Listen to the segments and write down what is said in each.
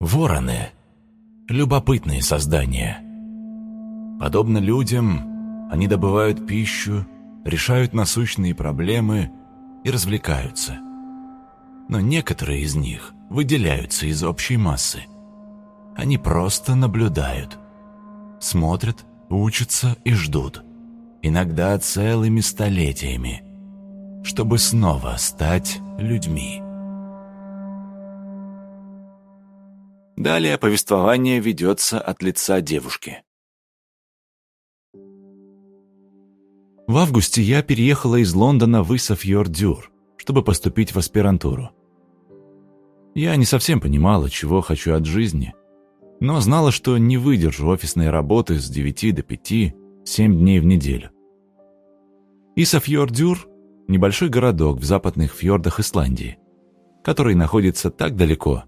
Вороны – любопытные создания. Подобно людям, они добывают пищу, решают насущные проблемы и развлекаются. Но некоторые из них выделяются из общей массы. Они просто наблюдают, смотрят, учатся и ждут. Иногда целыми столетиями, чтобы снова стать людьми. Далее повествование ведется от лица девушки. В августе я переехала из Лондона в Исафьордюр, чтобы поступить в аспирантуру. Я не совсем понимала, чего хочу от жизни, но знала, что не выдержу офисной работы с 9 до 5, 7 дней в неделю. Исафьордюр – небольшой городок в западных фьордах Исландии, который находится так далеко –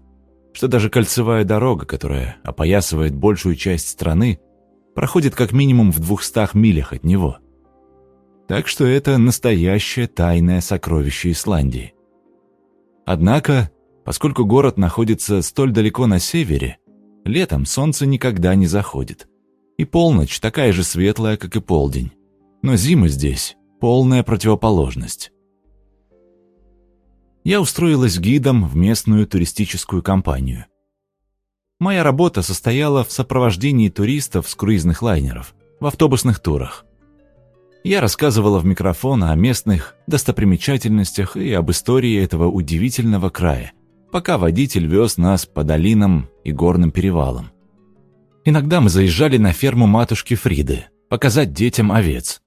что даже кольцевая дорога, которая опоясывает большую часть страны, проходит как минимум в двухстах милях от него. Так что это настоящее тайное сокровище Исландии. Однако, поскольку город находится столь далеко на севере, летом солнце никогда не заходит. И полночь такая же светлая, как и полдень. Но зима здесь – полная противоположность я устроилась гидом в местную туристическую компанию. Моя работа состояла в сопровождении туристов с круизных лайнеров, в автобусных турах. Я рассказывала в микрофон о местных достопримечательностях и об истории этого удивительного края, пока водитель вез нас по долинам и горным перевалам. Иногда мы заезжали на ферму матушки Фриды, показать детям овец.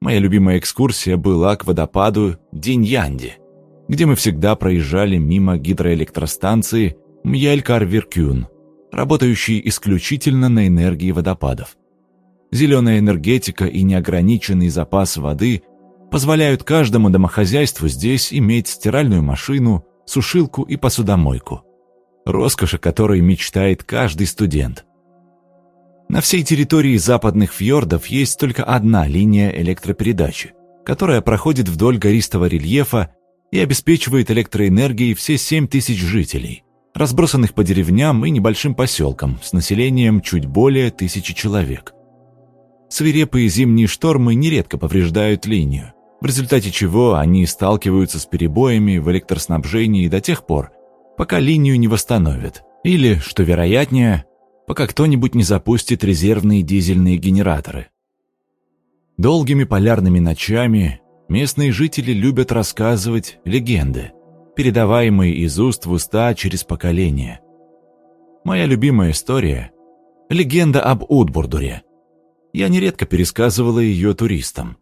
Моя любимая экскурсия была к водопаду Диньянди – где мы всегда проезжали мимо гидроэлектростанции Мьялькар-Веркюн, работающей исключительно на энергии водопадов. Зеленая энергетика и неограниченный запас воды позволяют каждому домохозяйству здесь иметь стиральную машину, сушилку и посудомойку. Роскошь, о которой мечтает каждый студент. На всей территории западных фьордов есть только одна линия электропередачи, которая проходит вдоль гористого рельефа и обеспечивает электроэнергией все 7 тысяч жителей, разбросанных по деревням и небольшим поселкам с населением чуть более тысячи человек. Свирепые зимние штормы нередко повреждают линию, в результате чего они сталкиваются с перебоями в электроснабжении до тех пор, пока линию не восстановят, или, что вероятнее, пока кто-нибудь не запустит резервные дизельные генераторы. Долгими полярными ночами Местные жители любят рассказывать легенды, передаваемые из уст в уста через поколения. Моя любимая история – легенда об Утбурдуре. Я нередко пересказывала ее туристам.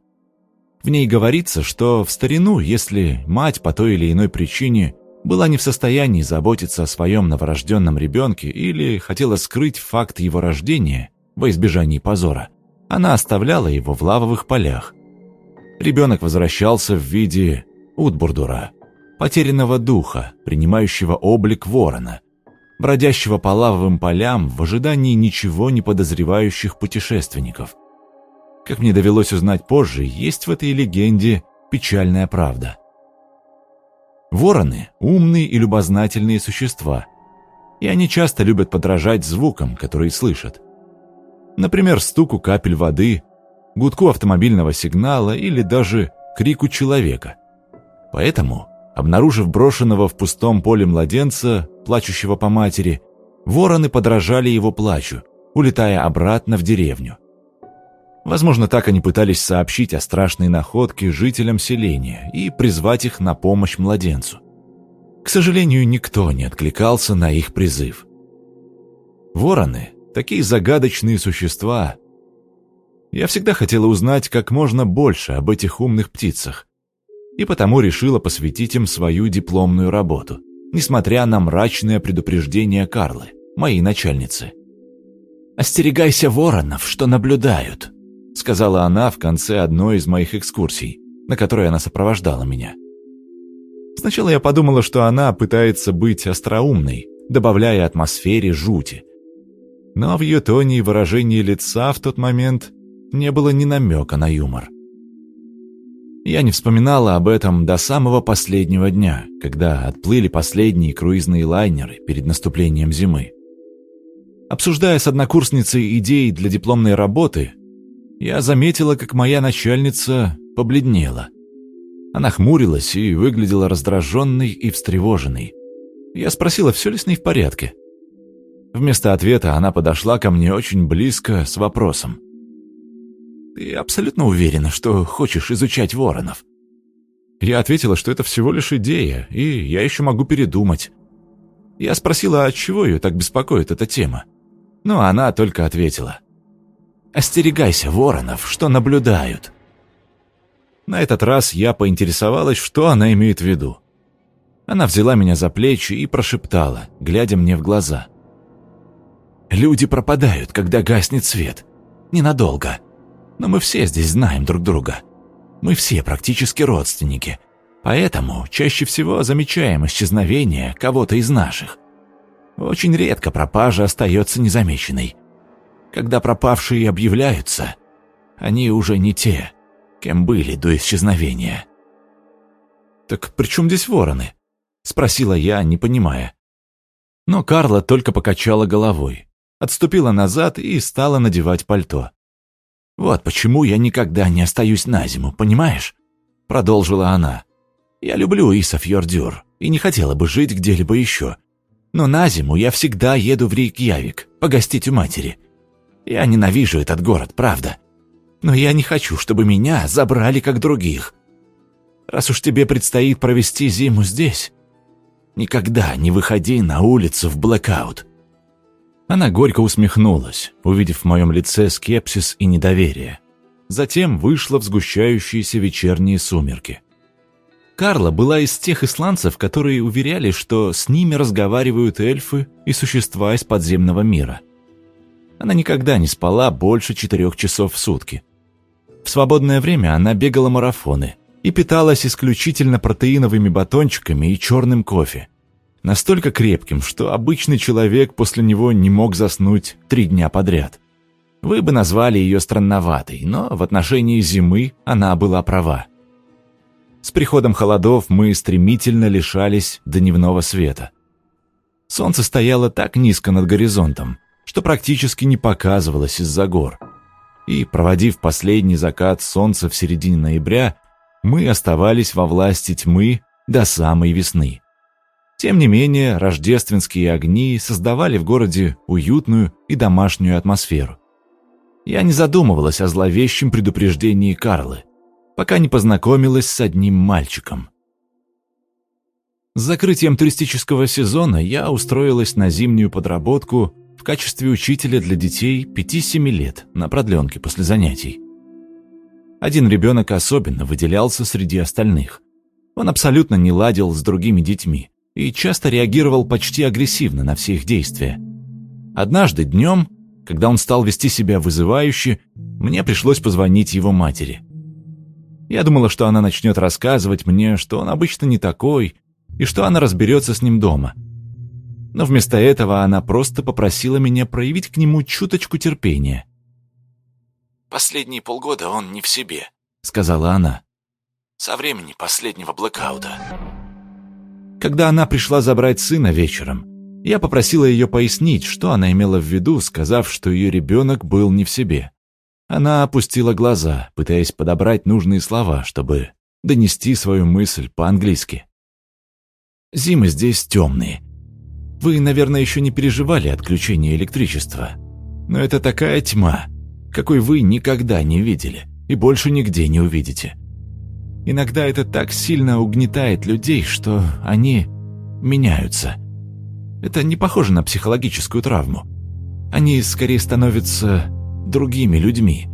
В ней говорится, что в старину, если мать по той или иной причине была не в состоянии заботиться о своем новорожденном ребенке или хотела скрыть факт его рождения во избежании позора, она оставляла его в лавовых полях – ребенок возвращался в виде Утбурдура, потерянного духа, принимающего облик ворона, бродящего по лавовым полям в ожидании ничего не подозревающих путешественников. Как мне довелось узнать позже, есть в этой легенде печальная правда. Вороны – умные и любознательные существа, и они часто любят подражать звукам, которые слышат. Например, стуку капель воды гудку автомобильного сигнала или даже крику человека. Поэтому, обнаружив брошенного в пустом поле младенца, плачущего по матери, вороны подражали его плачу, улетая обратно в деревню. Возможно, так они пытались сообщить о страшной находке жителям селения и призвать их на помощь младенцу. К сожалению, никто не откликался на их призыв. Вороны – такие загадочные существа, я всегда хотела узнать как можно больше об этих умных птицах, и потому решила посвятить им свою дипломную работу, несмотря на мрачное предупреждение Карлы, моей начальницы. «Остерегайся воронов, что наблюдают», — сказала она в конце одной из моих экскурсий, на которой она сопровождала меня. Сначала я подумала, что она пытается быть остроумной, добавляя атмосфере жути. Но в ее тоне и выражении лица в тот момент не было ни намека на юмор. Я не вспоминала об этом до самого последнего дня, когда отплыли последние круизные лайнеры перед наступлением зимы. Обсуждая с однокурсницей идеи для дипломной работы, я заметила, как моя начальница побледнела. Она хмурилась и выглядела раздраженной и встревоженной. Я спросила, все ли с ней в порядке. Вместо ответа она подошла ко мне очень близко с вопросом. «Ты абсолютно уверена, что хочешь изучать воронов?» Я ответила, что это всего лишь идея, и я еще могу передумать. Я спросила, от чего ее так беспокоит эта тема. Но она только ответила. «Остерегайся воронов, что наблюдают». На этот раз я поинтересовалась, что она имеет в виду. Она взяла меня за плечи и прошептала, глядя мне в глаза. «Люди пропадают, когда гаснет свет. Ненадолго. Но мы все здесь знаем друг друга. Мы все практически родственники. Поэтому чаще всего замечаем исчезновение кого-то из наших. Очень редко пропажа остается незамеченной. Когда пропавшие объявляются, они уже не те, кем были до исчезновения. «Так при чем здесь вороны?» — спросила я, не понимая. Но Карла только покачала головой, отступила назад и стала надевать пальто. «Вот почему я никогда не остаюсь на зиму, понимаешь?» — продолжила она. «Я люблю Исафьордюр и не хотела бы жить где-либо еще. Но на зиму я всегда еду в Рейкьявик, погостить у матери. Я ненавижу этот город, правда. Но я не хочу, чтобы меня забрали как других. Раз уж тебе предстоит провести зиму здесь, никогда не выходи на улицу в блэкаут. Она горько усмехнулась, увидев в моем лице скепсис и недоверие. Затем вышла в сгущающиеся вечерние сумерки. Карла была из тех исландцев, которые уверяли, что с ними разговаривают эльфы и существа из подземного мира. Она никогда не спала больше четырех часов в сутки. В свободное время она бегала марафоны и питалась исключительно протеиновыми батончиками и черным кофе настолько крепким, что обычный человек после него не мог заснуть три дня подряд. Вы бы назвали ее странноватой, но в отношении зимы она была права. С приходом холодов мы стремительно лишались дневного света. Солнце стояло так низко над горизонтом, что практически не показывалось из-за гор. И, проводив последний закат солнца в середине ноября, мы оставались во власти тьмы до самой весны. Тем не менее, рождественские огни создавали в городе уютную и домашнюю атмосферу. Я не задумывалась о зловещем предупреждении Карлы, пока не познакомилась с одним мальчиком. С закрытием туристического сезона я устроилась на зимнюю подработку в качестве учителя для детей 5-7 лет на продленке после занятий. Один ребенок особенно выделялся среди остальных. Он абсолютно не ладил с другими детьми, и часто реагировал почти агрессивно на все их действия. Однажды днем, когда он стал вести себя вызывающе, мне пришлось позвонить его матери. Я думала, что она начнет рассказывать мне, что он обычно не такой, и что она разберется с ним дома. Но вместо этого она просто попросила меня проявить к нему чуточку терпения. «Последние полгода он не в себе», — сказала она. «Со времени последнего блэкаута». Когда она пришла забрать сына вечером, я попросила ее пояснить, что она имела в виду, сказав, что ее ребенок был не в себе. Она опустила глаза, пытаясь подобрать нужные слова, чтобы донести свою мысль по-английски. «Зимы здесь темные. Вы, наверное, еще не переживали отключение электричества. Но это такая тьма, какой вы никогда не видели и больше нигде не увидите. Иногда это так сильно угнетает людей, что они меняются. Это не похоже на психологическую травму. Они скорее становятся другими людьми.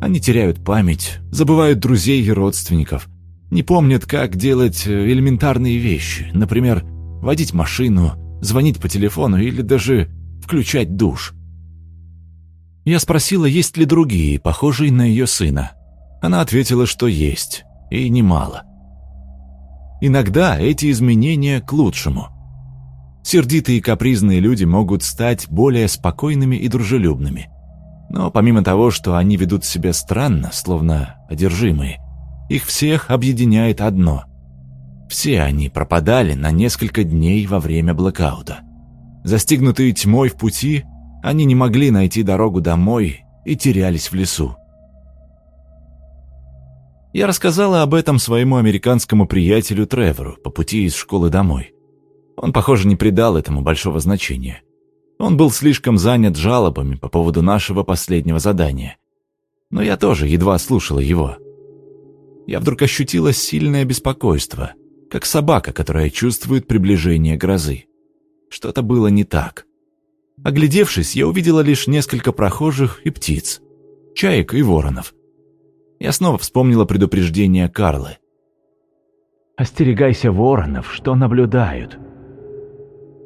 Они теряют память, забывают друзей и родственников, не помнят, как делать элементарные вещи, например, водить машину, звонить по телефону или даже включать душ. Я спросила, есть ли другие, похожие на ее сына. Она ответила, что есть и немало. Иногда эти изменения к лучшему. Сердитые и капризные люди могут стать более спокойными и дружелюбными. Но помимо того, что они ведут себя странно, словно одержимые, их всех объединяет одно. Все они пропадали на несколько дней во время блэкаута. Застигнутые тьмой в пути, они не могли найти дорогу домой и терялись в лесу. Я рассказала об этом своему американскому приятелю Тревору по пути из школы домой. Он, похоже, не придал этому большого значения. Он был слишком занят жалобами по поводу нашего последнего задания. Но я тоже едва слушала его. Я вдруг ощутила сильное беспокойство, как собака, которая чувствует приближение грозы. Что-то было не так. Оглядевшись, я увидела лишь несколько прохожих и птиц, чаек и воронов – я снова вспомнила предупреждение Карлы. «Остерегайся воронов, что наблюдают».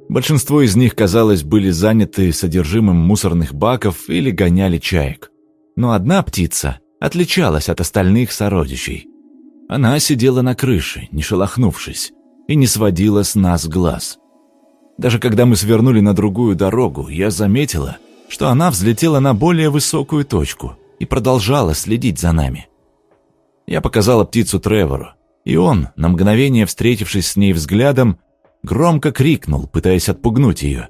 Большинство из них, казалось, были заняты содержимым мусорных баков или гоняли чаек. Но одна птица отличалась от остальных сородичей. Она сидела на крыше, не шелохнувшись, и не сводила с нас глаз. Даже когда мы свернули на другую дорогу, я заметила, что она взлетела на более высокую точку – и продолжала следить за нами. Я показала птицу Тревору, и он, на мгновение встретившись с ней взглядом, громко крикнул, пытаясь отпугнуть ее.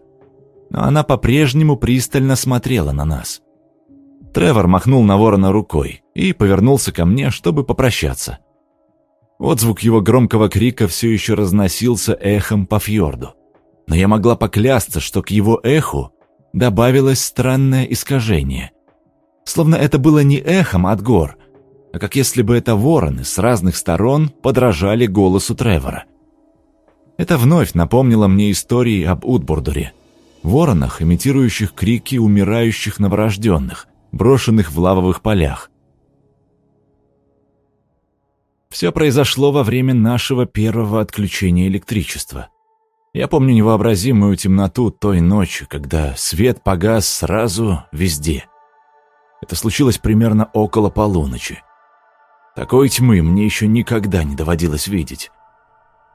Но она по-прежнему пристально смотрела на нас. Тревор махнул на ворона рукой и повернулся ко мне, чтобы попрощаться. Отзвук его громкого крика все еще разносился эхом по фьорду. Но я могла поклясться, что к его эху добавилось странное искажение словно это было не эхом от гор, а как если бы это вороны с разных сторон подражали голосу Тревора. Это вновь напомнило мне истории об Утбордуре, воронах, имитирующих крики умирающих новорожденных, брошенных в лавовых полях. Все произошло во время нашего первого отключения электричества. Я помню невообразимую темноту той ночи, когда свет погас сразу везде — это случилось примерно около полуночи. Такой тьмы мне еще никогда не доводилось видеть.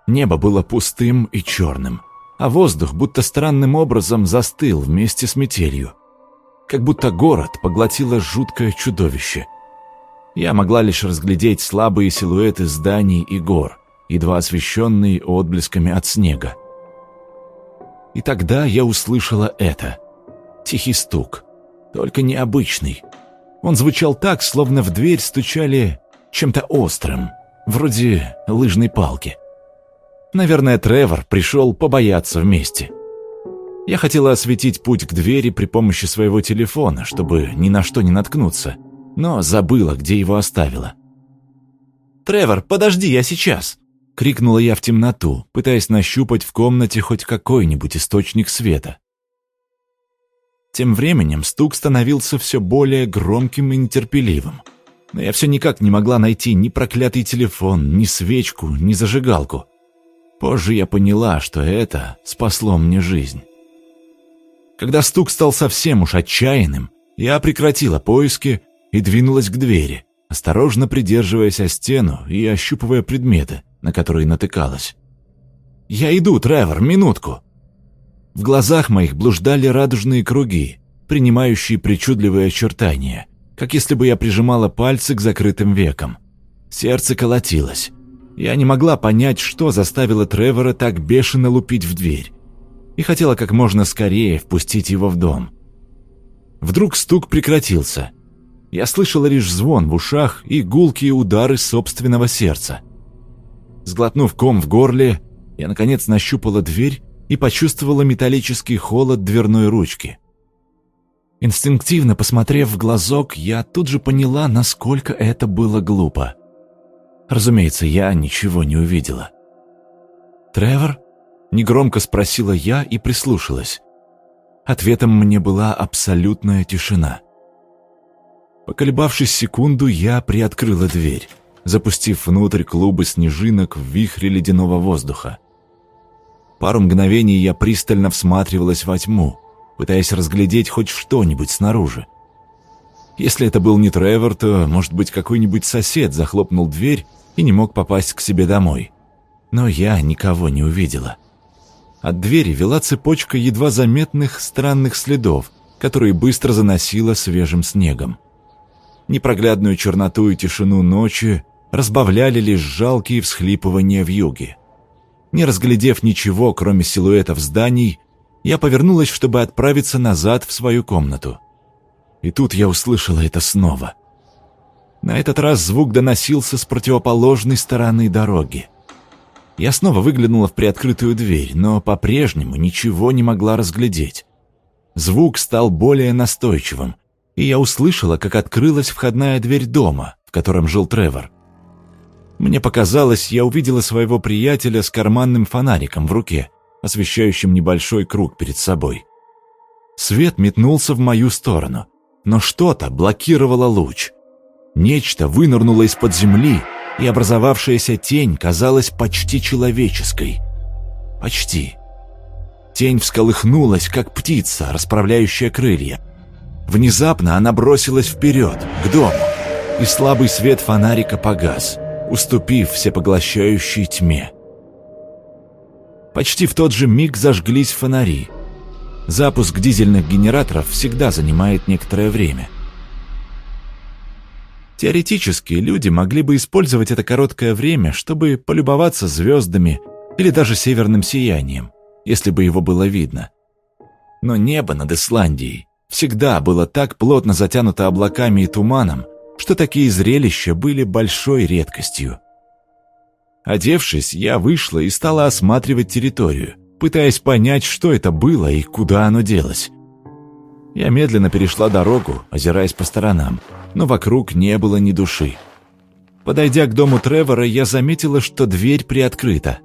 Небо было пустым и черным, а воздух будто странным образом застыл вместе с метелью. Как будто город поглотило жуткое чудовище. Я могла лишь разглядеть слабые силуэты зданий и гор, едва освещенные отблесками от снега. И тогда я услышала это. Тихий стук, только необычный, он звучал так, словно в дверь стучали чем-то острым, вроде лыжной палки. Наверное, Тревор пришел побояться вместе. Я хотела осветить путь к двери при помощи своего телефона, чтобы ни на что не наткнуться, но забыла, где его оставила. «Тревор, подожди, я сейчас!» — крикнула я в темноту, пытаясь нащупать в комнате хоть какой-нибудь источник света. Тем временем стук становился все более громким и нетерпеливым. Но я все никак не могла найти ни проклятый телефон, ни свечку, ни зажигалку. Позже я поняла, что это спасло мне жизнь. Когда стук стал совсем уж отчаянным, я прекратила поиски и двинулась к двери, осторожно придерживаясь о стену и ощупывая предметы, на которые натыкалась. «Я иду, Тревор, минутку!» В глазах моих блуждали радужные круги, принимающие причудливые очертания, как если бы я прижимала пальцы к закрытым векам. Сердце колотилось. Я не могла понять, что заставило Тревора так бешено лупить в дверь, и хотела как можно скорее впустить его в дом. Вдруг стук прекратился. Я слышала лишь звон в ушах и гулкие удары собственного сердца. Сглотнув ком в горле, я наконец нащупала дверь и почувствовала металлический холод дверной ручки. Инстинктивно посмотрев в глазок, я тут же поняла, насколько это было глупо. Разумеется, я ничего не увидела. «Тревор?» — негромко спросила я и прислушалась. Ответом мне была абсолютная тишина. Поколебавшись секунду, я приоткрыла дверь, запустив внутрь клубы снежинок в вихре ледяного воздуха. Пару мгновений я пристально всматривалась во тьму, пытаясь разглядеть хоть что-нибудь снаружи. Если это был не Тревор, то, может быть, какой-нибудь сосед захлопнул дверь и не мог попасть к себе домой. Но я никого не увидела. От двери вела цепочка едва заметных странных следов, которые быстро заносило свежим снегом. Непроглядную черноту и тишину ночи разбавляли лишь жалкие всхлипывания в юге. Не разглядев ничего, кроме силуэтов зданий, я повернулась, чтобы отправиться назад в свою комнату. И тут я услышала это снова. На этот раз звук доносился с противоположной стороны дороги. Я снова выглянула в приоткрытую дверь, но по-прежнему ничего не могла разглядеть. Звук стал более настойчивым, и я услышала, как открылась входная дверь дома, в котором жил Тревор. Мне показалось, я увидела своего приятеля с карманным фонариком в руке, освещающим небольшой круг перед собой. Свет метнулся в мою сторону, но что-то блокировало луч. Нечто вынырнуло из-под земли, и образовавшаяся тень казалась почти человеческой. Почти. Тень всколыхнулась, как птица, расправляющая крылья. Внезапно она бросилась вперед, к дому, и слабый свет фонарика погас, уступив всепоглощающей тьме. Почти в тот же миг зажглись фонари. Запуск дизельных генераторов всегда занимает некоторое время. Теоретически люди могли бы использовать это короткое время, чтобы полюбоваться звездами или даже северным сиянием если бы его было видно. Но небо над Исландией всегда было так плотно затянуто облаками и туманом, что такие зрелища были большой редкостью. Одевшись, я вышла и стала осматривать территорию, пытаясь понять, что это было и куда оно делось. Я медленно перешла дорогу, озираясь по сторонам, но вокруг не было ни души. Подойдя к дому Тревора, я заметила, что дверь приоткрыта.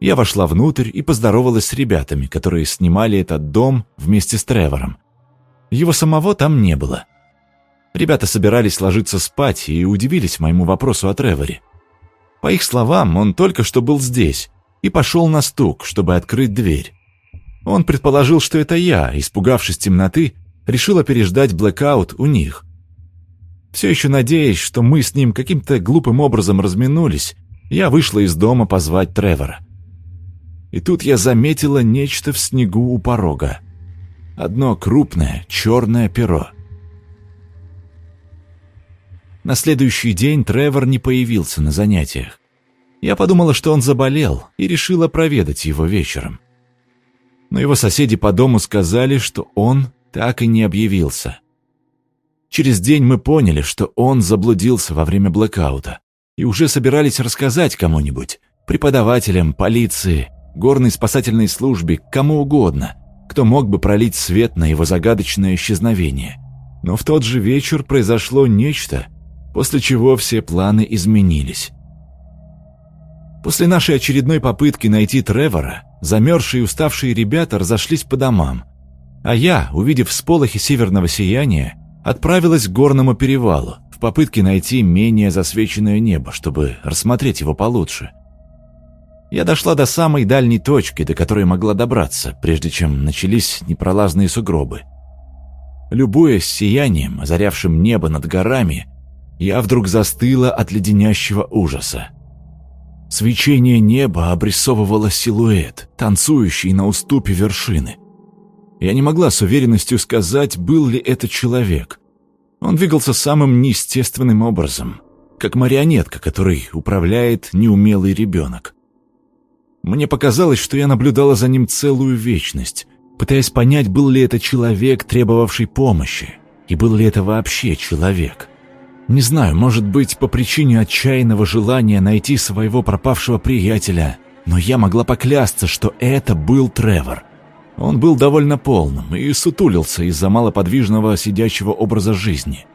Я вошла внутрь и поздоровалась с ребятами, которые снимали этот дом вместе с Тревором. Его самого там не было. Ребята собирались ложиться спать и удивились моему вопросу о Треворе. По их словам, он только что был здесь и пошел на стук, чтобы открыть дверь. Он предположил, что это я, испугавшись темноты, решила переждать блэкаут у них. Все еще надеясь, что мы с ним каким-то глупым образом разминулись, я вышла из дома позвать Тревора. И тут я заметила нечто в снегу у порога. Одно крупное черное перо. На следующий день Тревор не появился на занятиях. Я подумала, что он заболел, и решила проведать его вечером. Но его соседи по дому сказали, что он так и не объявился. Через день мы поняли, что он заблудился во время блэкаута и уже собирались рассказать кому-нибудь, преподавателям, полиции горной спасательной службе, кому угодно, кто мог бы пролить свет на его загадочное исчезновение. Но в тот же вечер произошло нечто, после чего все планы изменились. После нашей очередной попытки найти Тревора, замерзшие и уставшие ребята разошлись по домам, а я, увидев всполохи северного сияния, отправилась к горному перевалу в попытке найти менее засвеченное небо, чтобы рассмотреть его получше – я дошла до самой дальней точки, до которой могла добраться, прежде чем начались непролазные сугробы. Любуясь сиянием, озарявшим небо над горами, я вдруг застыла от леденящего ужаса. Свечение неба обрисовывало силуэт, танцующий на уступе вершины. Я не могла с уверенностью сказать, был ли это человек. Он двигался самым неестественным образом, как марионетка, которой управляет неумелый ребенок. Мне показалось, что я наблюдала за ним целую вечность, пытаясь понять, был ли это человек, требовавший помощи, и был ли это вообще человек. Не знаю, может быть, по причине отчаянного желания найти своего пропавшего приятеля, но я могла поклясться, что это был Тревор. Он был довольно полным и сутулился из-за малоподвижного сидячего образа жизни.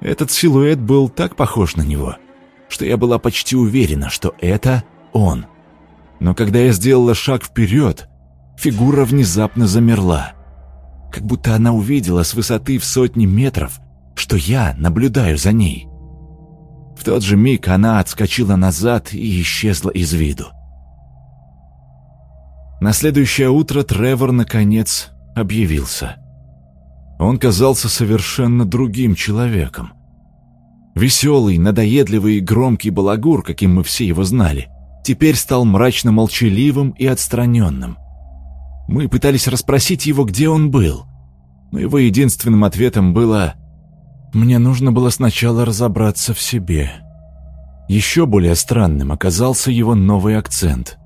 Этот силуэт был так похож на него, что я была почти уверена, что это он — но когда я сделала шаг вперед, фигура внезапно замерла. Как будто она увидела с высоты в сотни метров, что я наблюдаю за ней. В тот же миг она отскочила назад и исчезла из виду. На следующее утро Тревор, наконец, объявился. Он казался совершенно другим человеком. Веселый, надоедливый и громкий балагур, каким мы все его знали, теперь стал мрачно молчаливым и отстраненным. Мы пытались расспросить его, где он был, но его единственным ответом было «Мне нужно было сначала разобраться в себе». Еще более странным оказался его новый акцент.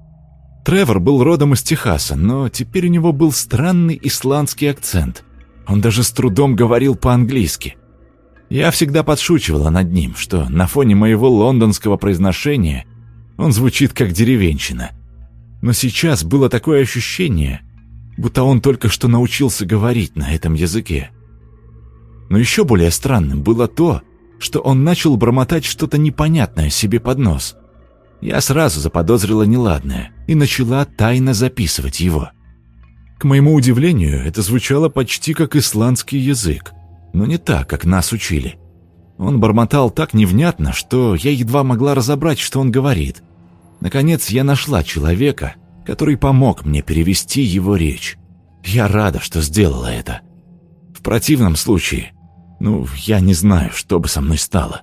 Тревор был родом из Техаса, но теперь у него был странный исландский акцент. Он даже с трудом говорил по-английски. Я всегда подшучивала над ним, что на фоне моего лондонского произношения он звучит как деревенщина. Но сейчас было такое ощущение, будто он только что научился говорить на этом языке. Но еще более странным было то, что он начал бормотать что-то непонятное себе под нос. Я сразу заподозрила неладное и начала тайно записывать его. К моему удивлению, это звучало почти как исландский язык, но не так, как нас учили. Он бормотал так невнятно, что я едва могла разобрать, что он говорит. Наконец я нашла человека, который помог мне перевести его речь. Я рада, что сделала это. В противном случае ну, я не знаю, что бы со мной стало.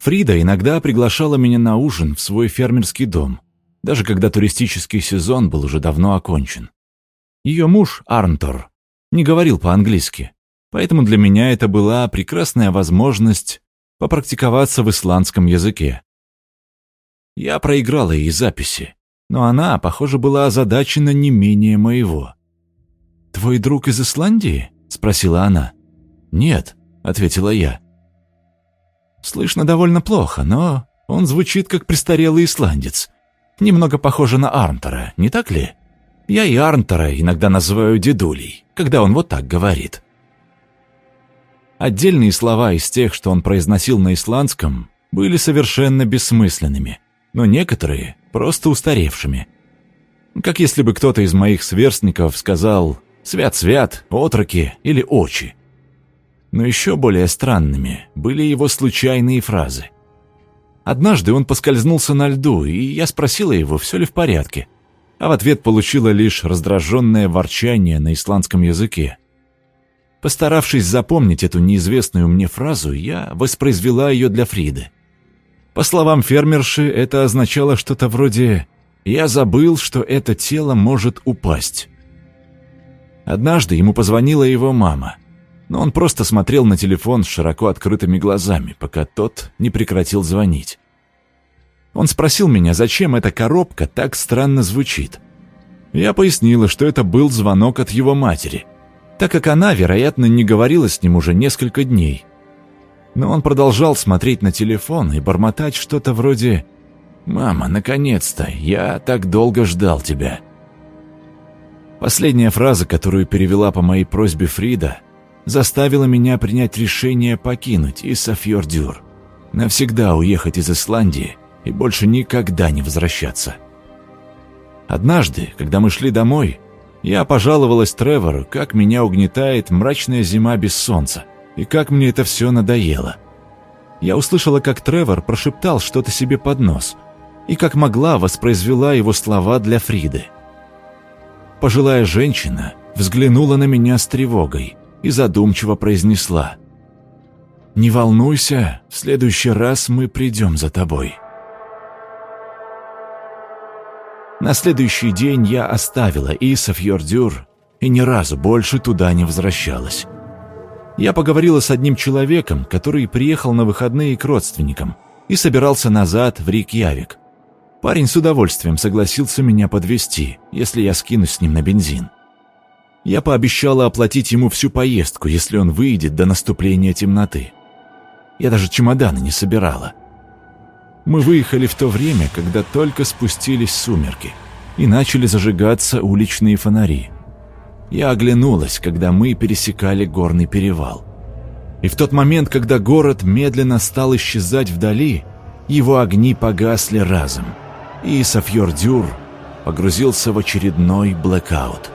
Фрида иногда приглашала меня на ужин в свой фермерский дом, даже когда туристический сезон был уже давно окончен. Ее муж, Арнтор, не говорил по-английски, поэтому для меня это была прекрасная возможность попрактиковаться в исландском языке. Я проиграла ей записи, но она, похоже, была озадачена не менее моего. «Твой друг из Исландии?» — спросила она. «Нет», — ответила я. «Слышно довольно плохо, но он звучит как престарелый исландец. Немного похоже на Арнтера, не так ли? Я и Арнтера иногда называю дедулей, когда он вот так говорит». Отдельные слова из тех, что он произносил на исландском, были совершенно бессмысленными, но некоторые просто устаревшими. Как если бы кто-то из моих сверстников сказал «свят-свят», «отроки» или «очи». Но еще более странными были его случайные фразы. Однажды он поскользнулся на льду, и я спросила его, все ли в порядке, а в ответ получила лишь раздраженное ворчание на исландском языке. Постаравшись запомнить эту неизвестную мне фразу, я воспроизвела ее для Фриды. По словам фермерши, это означало что-то вроде «я забыл, что это тело может упасть». Однажды ему позвонила его мама – но он просто смотрел на телефон с широко открытыми глазами, пока тот не прекратил звонить. Он спросил меня, зачем эта коробка так странно звучит. Я пояснила, что это был звонок от его матери, так как она, вероятно, не говорила с ним уже несколько дней. Но он продолжал смотреть на телефон и бормотать что-то вроде «Мама, наконец-то, я так долго ждал тебя». Последняя фраза, которую перевела по моей просьбе Фрида – заставило меня принять решение покинуть Исафьордюр, навсегда уехать из Исландии и больше никогда не возвращаться. Однажды, когда мы шли домой, я пожаловалась Тревору, как меня угнетает мрачная зима без солнца, и как мне это все надоело. Я услышала, как Тревор прошептал что-то себе под нос, и как могла воспроизвела его слова для Фриды. Пожилая женщина взглянула на меня с тревогой – и задумчиво произнесла. «Не волнуйся, в следующий раз мы придем за тобой». На следующий день я оставила Исафьордюр и ни разу больше туда не возвращалась. Я поговорила с одним человеком, который приехал на выходные к родственникам и собирался назад в Рикьявик. Парень с удовольствием согласился меня подвести, если я скинусь с ним на бензин. Я пообещала оплатить ему всю поездку, если он выйдет до наступления темноты. Я даже чемоданы не собирала. Мы выехали в то время, когда только спустились сумерки, и начали зажигаться уличные фонари. Я оглянулась, когда мы пересекали горный перевал. И в тот момент, когда город медленно стал исчезать вдали, его огни погасли разом, и Софьор Дюр погрузился в очередной блэкаут.